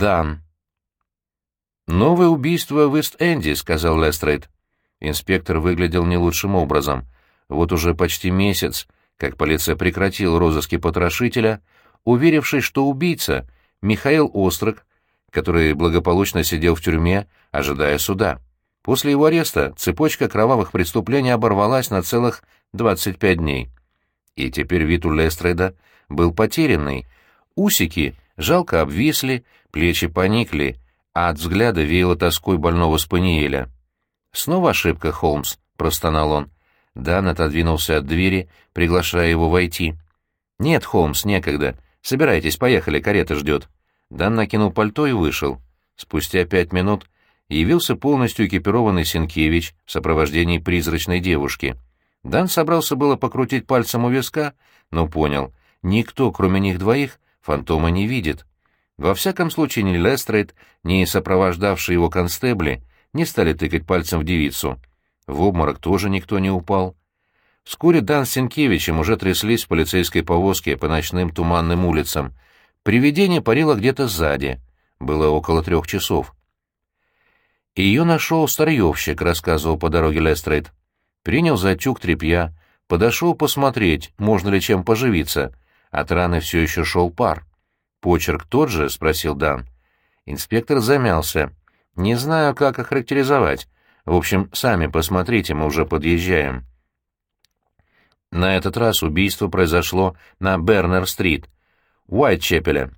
Дан. «Новое убийство в Ист-Энди», — сказал Лестрейд. Инспектор выглядел не лучшим образом. Вот уже почти месяц, как полиция прекратила розыски потрошителя, уверившись, что убийца — Михаил Острог, который благополучно сидел в тюрьме, ожидая суда. После его ареста цепочка кровавых преступлений оборвалась на целых 25 дней. И теперь вид у Лестрейда был потерянный. Усики жалко обвисли, плечи поникли, а от взгляда веяло тоской больного спаниеля. «Снова ошибка, Холмс», — простонал он. Дан отодвинулся от двери, приглашая его войти. «Нет, Холмс, некогда. Собирайтесь, поехали, карета ждет». Дан накинул пальто и вышел. Спустя пять минут явился полностью экипированный Сенкевич в сопровождении призрачной девушки. Дан собрался было покрутить пальцем у виска, но понял, никто, кроме них двоих, фантома не видит. Во всяком случае, ни Лестрейд, ни сопровождавшие его констебли не стали тыкать пальцем в девицу. В обморок тоже никто не упал. Вскоре Дан с Сенкевичем уже тряслись в полицейской повозке по ночным туманным улицам. Привидение парило где-то сзади. Было около трех часов. Ее нашел старьевщик, рассказывал по дороге Лестрейд. Принял за тюк тряпья, подошел посмотреть, можно ли чем поживиться. От раны все еще шел пар. «Почерк тот же?» — спросил Дан. Инспектор замялся. «Не знаю, как охарактеризовать. В общем, сами посмотрите, мы уже подъезжаем». На этот раз убийство произошло на Бернер-стрит, Уайтчепеля.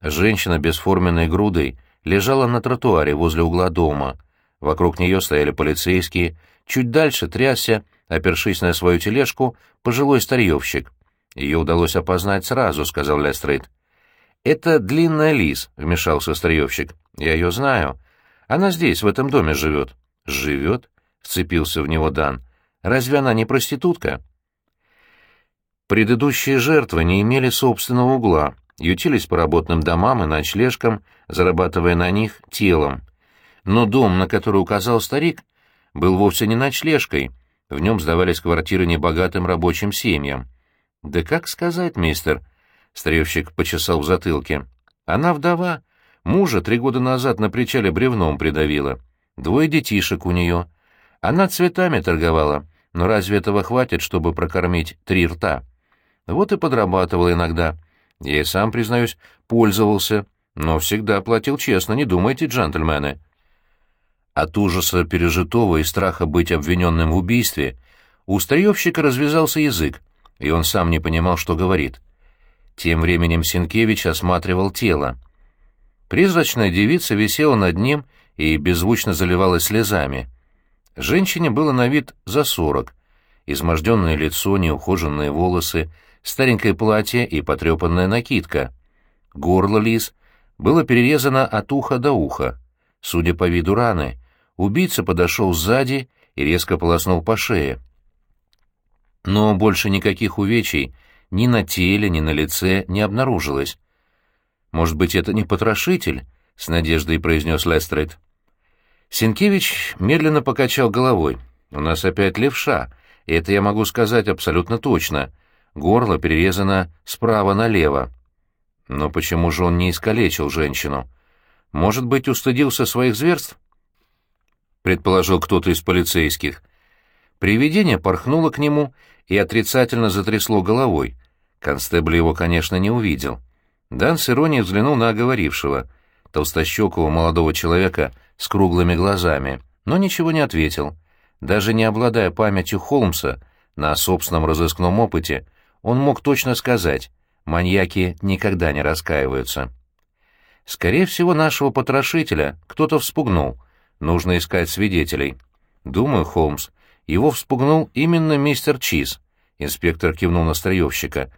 Женщина бесформенной грудой лежала на тротуаре возле угла дома. Вокруг нее стояли полицейские. Чуть дальше трясся, опершись на свою тележку, пожилой старьевщик. Ее удалось опознать сразу, — сказал Лестрейд. «Это длинная лис», — вмешался старьевщик. «Я ее знаю. Она здесь, в этом доме живет». «Живет?» — вцепился в него Дан. «Разве она не проститутка?» Предыдущие жертвы не имели собственного угла, ютились по работным домам и ночлежкам, зарабатывая на них телом. Но дом, на который указал старик, был вовсе не ночлежкой, в нем сдавались квартиры небогатым рабочим семьям. «Да как сказать, мистер?» — старевщик почесал в затылке. «Она вдова. Мужа три года назад на причале бревном придавила. Двое детишек у нее. Она цветами торговала, но разве этого хватит, чтобы прокормить три рта? Вот и подрабатывала иногда. Я и сам, признаюсь, пользовался, но всегда платил честно, не думайте, джентльмены». От ужаса пережитого и страха быть обвиненным в убийстве у старьевщика развязался язык, и он сам не понимал, что говорит. Тем временем Сенкевич осматривал тело. Призрачная девица висела над ним и беззвучно заливалась слезами. Женщине было на вид за сорок. Изможденное лицо, неухоженные волосы, старенькое платье и потрепанная накидка. Горло лис было перерезано от уха до уха. Судя по виду раны, убийца подошел сзади и резко полоснул по шее. Но больше никаких увечий ни на теле, ни на лице не обнаружилось. «Может быть, это не потрошитель?» — с надеждой произнес Лестрейд. Сенкевич медленно покачал головой. «У нас опять левша, и это я могу сказать абсолютно точно. Горло перерезано справа налево. Но почему же он не искалечил женщину? Может быть, устыдился своих зверств? предположил кто-то из полицейских. Привидение порхнуло к нему и отрицательно затрясло головой. Констебль его, конечно, не увидел. Дан с иронией взглянул на оговорившего, толстощекого молодого человека с круглыми глазами, но ничего не ответил. Даже не обладая памятью Холмса, на собственном разыскном опыте, он мог точно сказать, маньяки никогда не раскаиваются. Скорее всего, нашего потрошителя кто-то вспугнул, Нужно искать свидетелей. Думаю, Холмс, его вспугнул именно мистер Чиз. Инспектор кивнул на строевщика.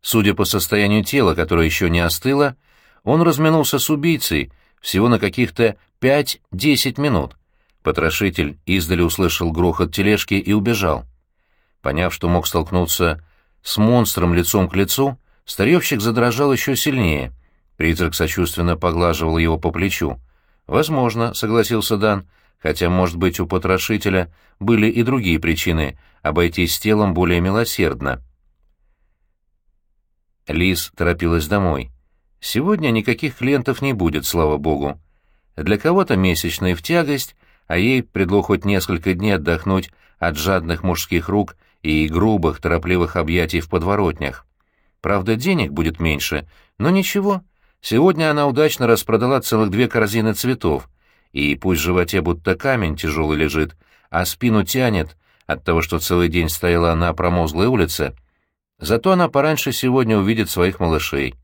Судя по состоянию тела, которое еще не остыло, он разминулся с убийцей всего на каких-то пять-десять минут. Потрошитель издали услышал грохот тележки и убежал. Поняв, что мог столкнуться с монстром лицом к лицу, старьевщик задрожал еще сильнее. Призрак сочувственно поглаживал его по плечу. «Возможно», — согласился Дан, хотя, может быть, у потрошителя были и другие причины обойтись телом более милосердно. Лиз торопилась домой. Сегодня никаких клиентов не будет, слава богу. Для кого-то месячные в тягость, а ей предлог хоть несколько дней отдохнуть от жадных мужских рук и грубых, торопливых объятий в подворотнях. Правда, денег будет меньше, но ничего. Сегодня она удачно распродала целых две корзины цветов, и пусть в животе будто камень тяжелый лежит, а спину тянет от того, что целый день стояла на промозглой улице, зато она пораньше сегодня увидит своих малышей.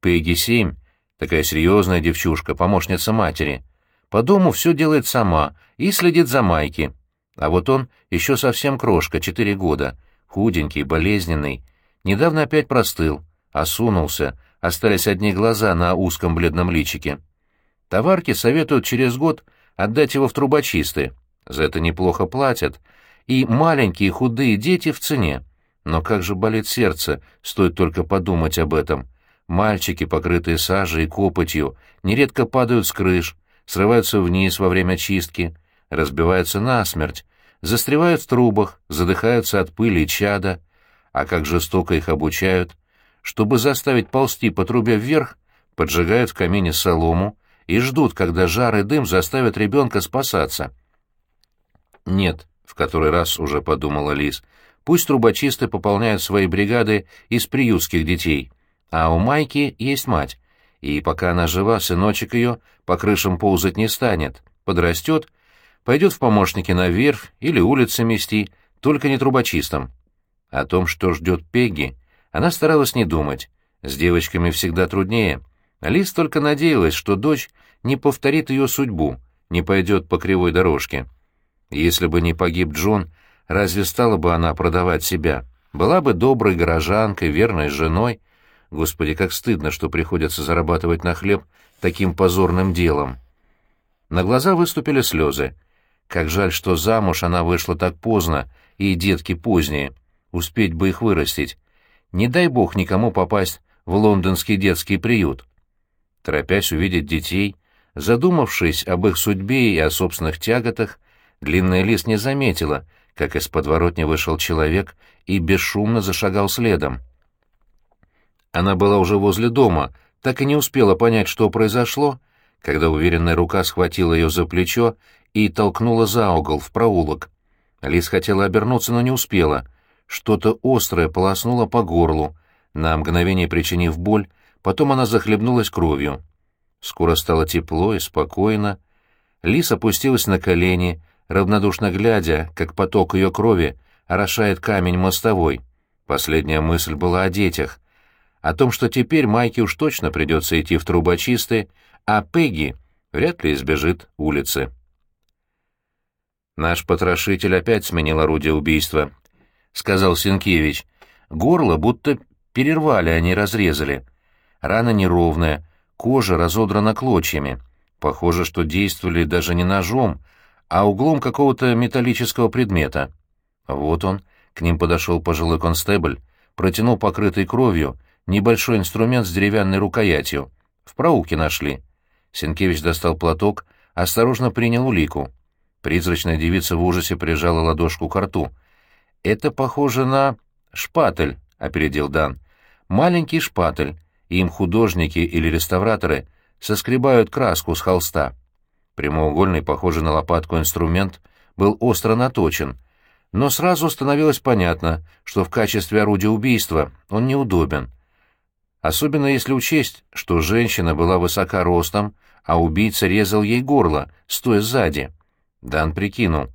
Пегги-7, такая серьезная девчушка, помощница матери, по дому все делает сама и следит за Майки. А вот он еще совсем крошка, четыре года, худенький, болезненный, недавно опять простыл, осунулся, остались одни глаза на узком бледном личике. Товарки советуют через год отдать его в трубочисты, за это неплохо платят, и маленькие худые дети в цене. Но как же болит сердце, стоит только подумать об этом. Мальчики, покрытые сажей и копотью, нередко падают с крыш, срываются вниз во время чистки, разбиваются насмерть, застревают в трубах, задыхаются от пыли и чада. А как жестоко их обучают. Чтобы заставить ползти по трубе вверх, поджигают в камине солому и ждут, когда жар и дым заставят ребенка спасаться. Нет, в который раз уже подумала Лис, пусть трубочисты пополняют свои бригады из приютских детей, а у Майки есть мать, и пока она жива, сыночек ее по крышам ползать не станет, подрастет, пойдет в помощники на верфь или улицы мести, только не трубочистом. О том, что ждет Пегги, она старалась не думать. С девочками всегда труднее. Лиз только надеялась, что дочь не повторит ее судьбу, не пойдет по кривой дорожке. Если бы не погиб Джон, разве стала бы она продавать себя? Была бы доброй горожанкой, верной женой. Господи, как стыдно, что приходится зарабатывать на хлеб таким позорным делом. На глаза выступили слезы. Как жаль, что замуж она вышла так поздно, и детки поздние. Успеть бы их вырастить. Не дай бог никому попасть в лондонский детский приют. Торопясь увидеть детей, задумавшись об их судьбе и о собственных тяготах, длинная лис не заметила, как из подворотни вышел человек и бесшумно зашагал следом. Она была уже возле дома, так и не успела понять, что произошло, когда уверенная рука схватила ее за плечо и толкнула за угол, в проулок. Лис хотела обернуться, но не успела. Что-то острое полоснуло по горлу, на мгновение причинив боль, потом она захлебнулась кровью. Скоро стало тепло и спокойно. Лис опустилась на колени, равнодушно глядя, как поток ее крови орошает камень мостовой. Последняя мысль была о детях о том, что теперь Майке уж точно придется идти в трубочисты, а Пегги вряд ли избежит улицы. «Наш потрошитель опять сменил орудие убийства», — сказал Сенкевич. «Горло будто перервали, а не разрезали. Рана неровная, кожа разодрана клочьями. Похоже, что действовали даже не ножом, а углом какого-то металлического предмета. Вот он, к ним подошел пожилой констебль, протянул покрытый кровью небольшой инструмент с деревянной рукоятью. В проулке нашли. Сенкевич достал платок, осторожно принял улику. Призрачная девица в ужасе прижала ладошку к рту. «Это похоже на... шпатель», — опередил Дан. «Маленький шпатель. Им художники или реставраторы соскребают краску с холста». Прямоугольный, похожий на лопатку инструмент, был остро наточен, но сразу становилось понятно, что в качестве орудия убийства он неудобен особенно если учесть, что женщина была высока ростом, а убийца резал ей горло, стоя сзади. Дан прикинул.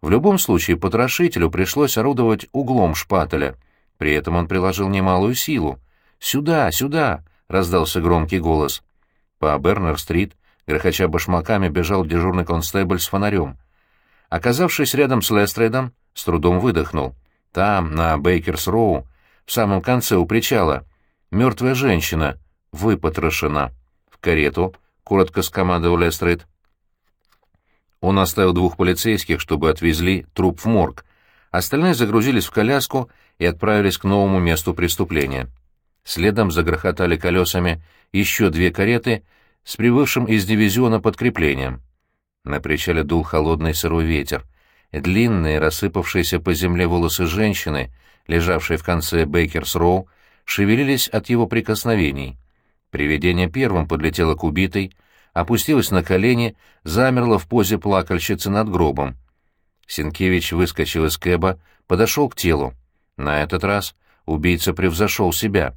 В любом случае потрошителю пришлось орудовать углом шпателя. При этом он приложил немалую силу. «Сюда, сюда!» — раздался громкий голос. По Бернер-стрит, грохоча башмаками, бежал дежурный констебль с фонарем. Оказавшись рядом с Лестрейдом, с трудом выдохнул. Там, на Бейкерс-Роу, в самом конце у причала, Мертвая женщина выпотрошена. В карету, коротко скомандовал Лестрейд. Он оставил двух полицейских, чтобы отвезли труп в морг. Остальные загрузились в коляску и отправились к новому месту преступления. Следом загрохотали колесами еще две кареты с прибывшим из дивизиона подкреплением. На причале дул холодный сырой ветер. Длинные, рассыпавшиеся по земле волосы женщины, лежавшей в конце Бейкерс-Роу, шевелились от его прикосновений. Привидение первым подлетело к убитой, опустилось на колени, замерло в позе плакальщицы над гробом. Сенкевич выскочил из кэба, подошел к телу. На этот раз убийца превзошел себя.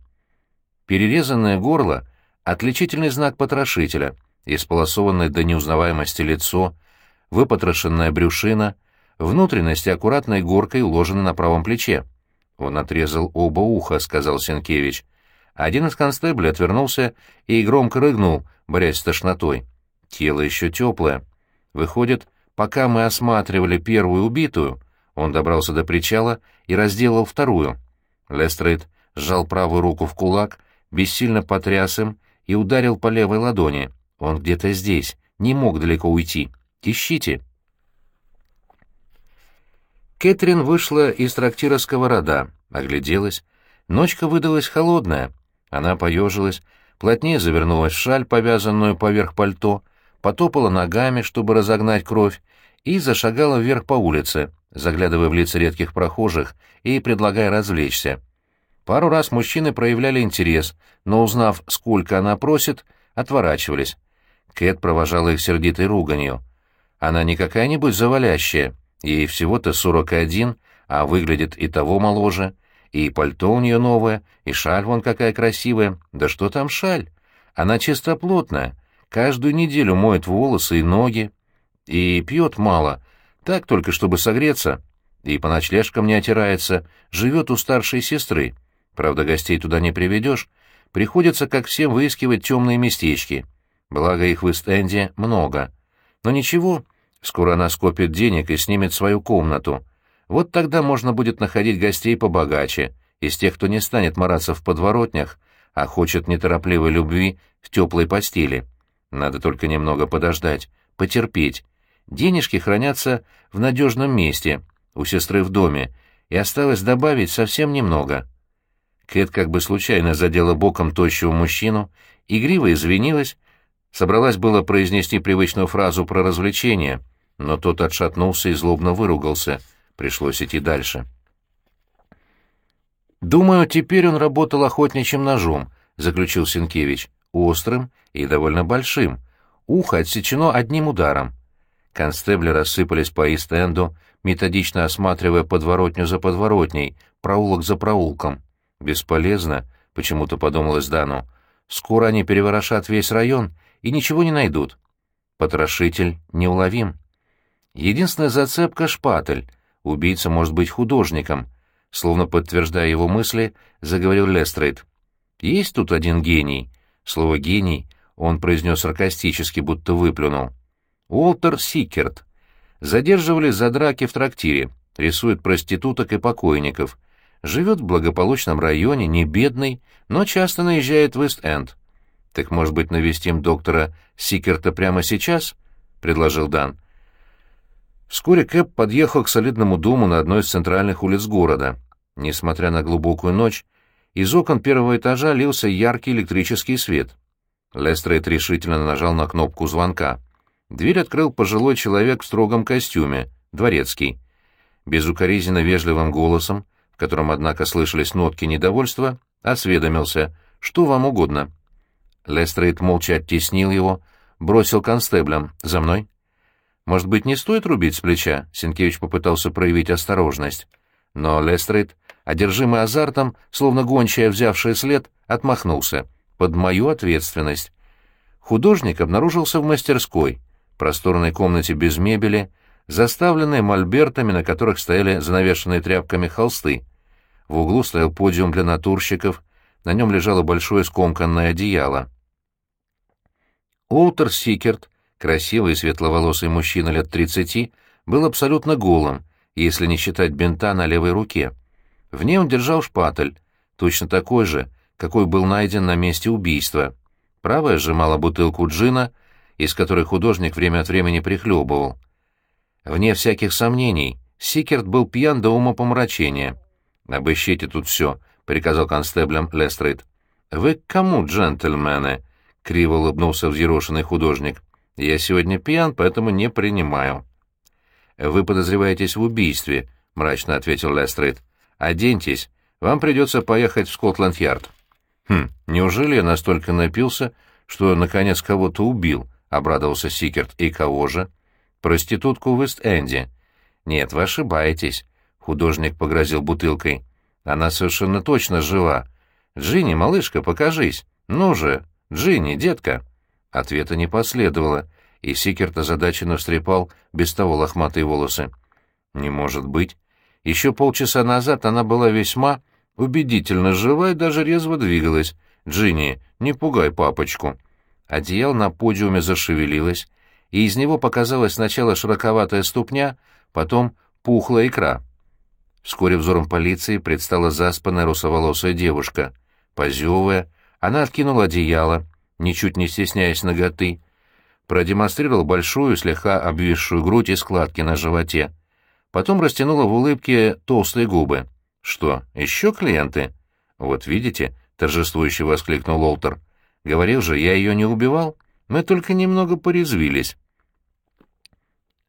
Перерезанное горло — отличительный знак потрошителя, исполосованное до неузнаваемости лицо, выпотрошенная брюшина, внутренности аккуратной горкой уложены на правом плече. «Он отрезал оба уха», — сказал Сенкевич. Один из констеблей отвернулся и громко рыгнул, борясь с тошнотой. Тело еще теплое. Выходит, пока мы осматривали первую убитую, он добрался до причала и разделал вторую. Лестрейд сжал правую руку в кулак, бессильно потряс им и ударил по левой ладони. Он где-то здесь, не мог далеко уйти. Ищите. Кэтрин вышла из трактира «Сковорода», огляделась. Ночка выдалась холодная. Она поежилась, плотнее завернулась в шаль, повязанную поверх пальто, потопала ногами, чтобы разогнать кровь, и зашагала вверх по улице, заглядывая в лица редких прохожих и предлагая развлечься. Пару раз мужчины проявляли интерес, но, узнав, сколько она просит, отворачивались. Кэт провожала их сердитой руганью. Она не какая-нибудь завалящая, ей всего-то сорок один, а выглядит и того моложе. И пальто у нее новое, и шаль вон какая красивая. Да что там шаль? Она чистоплотная, каждую неделю моет волосы и ноги. И пьет мало, так только чтобы согреться. И по ночлежкам не отирается, живет у старшей сестры. Правда, гостей туда не приведешь. Приходится, как всем, выискивать темные местечки. Благо их в Истенде много. Но ничего, скоро она скопит денег и снимет свою комнату. Вот тогда можно будет находить гостей побогаче, из тех, кто не станет мараться в подворотнях, а хочет неторопливой любви в теплой постели. Надо только немного подождать, потерпеть. Денежки хранятся в надежном месте, у сестры в доме, и осталось добавить совсем немного. Кэт как бы случайно задела боком тощего мужчину, игриво извинилась, собралась было произнести привычную фразу про развлечение, но тот отшатнулся и злобно выругался — Пришлось идти дальше. «Думаю, теперь он работал охотничьим ножом», — заключил Сенкевич, — «острым и довольно большим. Ухо отсечено одним ударом». Констебли рассыпались по Ист-Энду, методично осматривая подворотню за подворотней, проулок за проулком. «Бесполезно», — почему-то подумалось Дану. «Скоро они переворошат весь район и ничего не найдут». Потрошитель неуловим. Единственная зацепка — шпатель — убийца может быть художником, словно подтверждая его мысли, заговорил Лестрейд. Есть тут один гений. Слово «гений» он произнес саркастически, будто выплюнул. Уолтер Сикерт. Задерживали за драки в трактире, рисует проституток и покойников. Живет в благополучном районе, не бедный, но часто наезжает в Ист-Энд. «Так, может быть, навестим доктора Сикерта прямо сейчас?» — предложил Дан. Вскоре Кэп подъехал к солидному дому на одной из центральных улиц города. Несмотря на глубокую ночь, из окон первого этажа лился яркий электрический свет. Лестрейд решительно нажал на кнопку звонка. Дверь открыл пожилой человек в строгом костюме, дворецкий. Безукоризненно вежливым голосом, котором, однако, слышались нотки недовольства, осведомился, что вам угодно. Лестрейд молча оттеснил его, бросил констеблям. «За мной». Может быть, не стоит рубить с плеча? Сенкевич попытался проявить осторожность. Но Лестрейд, одержимый азартом, словно гончая, взявшая след, отмахнулся. Под мою ответственность. Художник обнаружился в мастерской, просторной комнате без мебели, заставленной мольбертами, на которых стояли занавешенные тряпками холсты. В углу стоял подиум для натурщиков, на нем лежало большое скомканное одеяло. Уолтер Сикерт Красивый светловолосый мужчина лет тридцати был абсолютно голым, если не считать бинта на левой руке. В ней он держал шпатель, точно такой же, какой был найден на месте убийства. Правая сжимала бутылку джина, из которой художник время от времени прихлебывал. Вне всяких сомнений, Сикерт был пьян до ума помрачения. «Обыщите тут все», — приказал констеблем Лестрейд. «Вы к кому, джентльмены?» — криво улыбнулся взъерошенный художник. Я сегодня пьян, поэтому не принимаю». «Вы подозреваетесь в убийстве», — мрачно ответил Лестрейд. «Оденьтесь. Вам придется поехать в Скотланд-Ярд». «Хм, неужели я настолько напился, что, наконец, кого-то убил?» — обрадовался Сикерт. «И кого же?» «Проститутку в Вест-Энде». «Нет, вы ошибаетесь», — художник погрозил бутылкой. «Она совершенно точно жива. Джинни, малышка, покажись. Ну же, Джинни, детка». Ответа не последовало, и Сикерт озадаченно встрепал без того лохматые волосы. «Не может быть. Еще полчаса назад она была весьма убедительно жива и даже резво двигалась. Джинни, не пугай папочку». Одеяло на подиуме зашевелилось, и из него показалась сначала широковатая ступня, потом пухлая икра. Вскоре взором полиции предстала заспанная русоволосая девушка. Позевывая, она откинула одеяло, ничуть не стесняясь ноготы, продемонстрировала большую, слегка обвисшую грудь и складки на животе. Потом растянула в улыбке толстые губы. «Что, еще клиенты?» «Вот видите», — торжествующе воскликнул Олтер. «Говорил же, я ее не убивал. Мы только немного порезвились».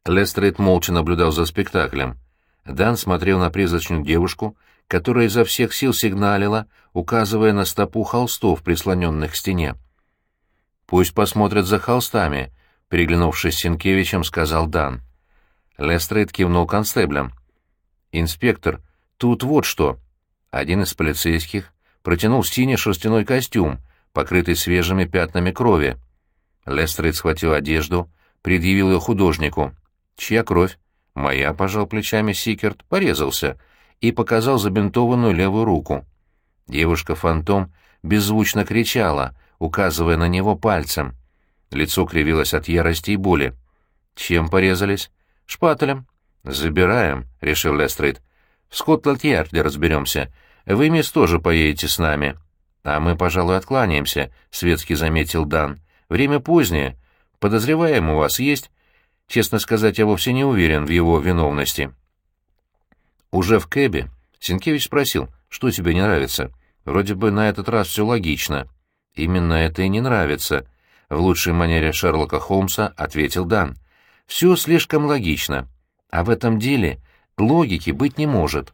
Лестрейд молча наблюдал за спектаклем. Дан смотрел на призрачную девушку, которая изо всех сил сигналила, указывая на стопу холстов, прислоненных к стене. «Пусть посмотрят за холстами», — переглянувшись с Сенкевичем, сказал Дан. Лестрейд кивнул констеблям. «Инспектор, тут вот что». Один из полицейских протянул синий шерстяной костюм, покрытый свежими пятнами крови. Лестрейд схватил одежду, предъявил ее художнику. «Чья кровь?» «Моя», — пожал плечами Сикерт, порезался и показал забинтованную левую руку. Девушка-фантом беззвучно кричала, указывая на него пальцем. Лицо кривилось от ярости и боли. «Чем порезались?» «Шпателем». «Забираем», — решил Лестрейд. «В Скотланд-Ярде разберемся. Вы, мисс, тоже поедете с нами». «А мы, пожалуй, откланяемся», — светски заметил Дан. «Время позднее. Подозреваемый у вас есть?» Честно сказать, я вовсе не уверен в его виновности. Уже в кэбе Сенкевич спросил, что тебе не нравится. Вроде бы на этот раз все логично. Именно это и не нравится. В лучшей манере Шерлока Холмса ответил Дан. Все слишком логично. А в этом деле логики быть не может.